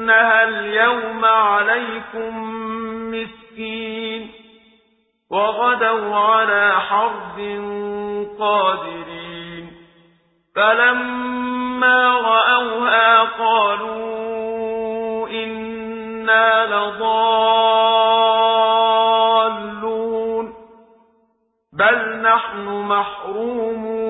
يدخلنها اليوم عليكم مسكين وغدوا على حرب قادرين فلما رأوها قالوا إنا لضالون بل نحن محرومون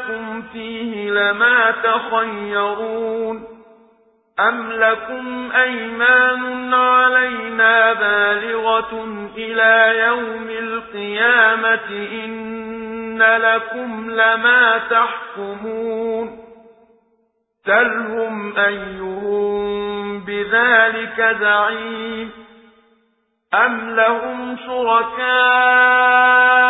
لكم فيه لما تخيرون أم لكم أيمان علينا بالغة إلى يوم القيامة إن لكم لما تحكمون سلهم أيهم بذلك زعيم أم لهم شركاء